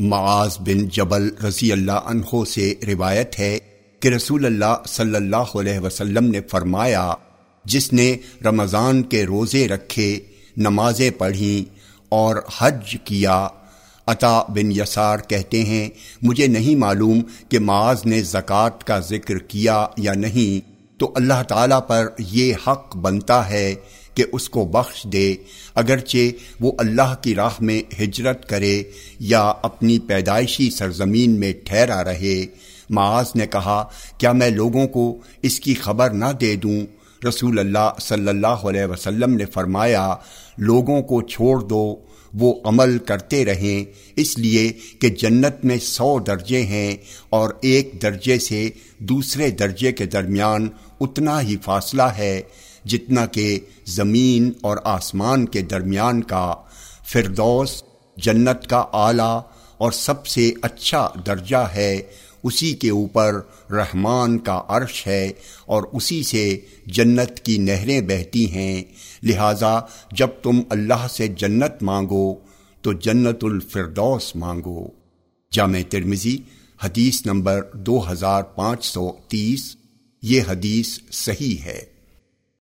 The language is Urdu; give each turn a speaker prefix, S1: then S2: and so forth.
S1: معاذ بن جبل رضی اللہ عنہ سے روایت ہے کہ رسول اللہ صلی اللہ علیہ وسلم نے فرمایا، جس نے رمضان کے روزے رکھے، نمازیں پڑھیں اور حج کیا۔ عطا بن یسار کہتے ہیں، مجھے نہیں معلوم کہ معاذ نے زکوٰۃ کا ذکر کیا یا نہیں۔ تو اللہ تعالیٰ پر یہ حق بنتا ہے کہ اس کو بخش دے، اگرچہ وہ اللہ کی راہ میں ہجرت کرے یا اپنی پیدائشی سرزمین میں ٹھہرا رہے۔ معاذ نے کہا، کیا میں لوگوں کو اس کی خبر نہ دے دوں؟ رسول اللہ صلی اللہ علیہ وسلم نے فرمایا، لوگوں کو چھوڑ دو، وہ عمل کرتے رہیں۔ اس لیے کہ جنت میں سو درجے ہیں اور ایک درجے سے دوسرے درجے کے درمیان اتنا ہی فاصلہ ہے جتنا کہ زمین اور آسمان کے درمیان کا۔ فردوس جنت کا اعلیٰ اور سب سے اچھا درجہ ہے۔ اسی کے اوپر رحمان کا عرش ہے اور اسی سے جنت کی نہریں بہتی ہیں۔ لہذا جب تم اللہ سے جنت مانگو تو جنت الفردوس مانگو۔ جامع ترمزی حدیث نمبر دو ہزار پانچ سو تیس، یہ حدیث صحیح ہے۔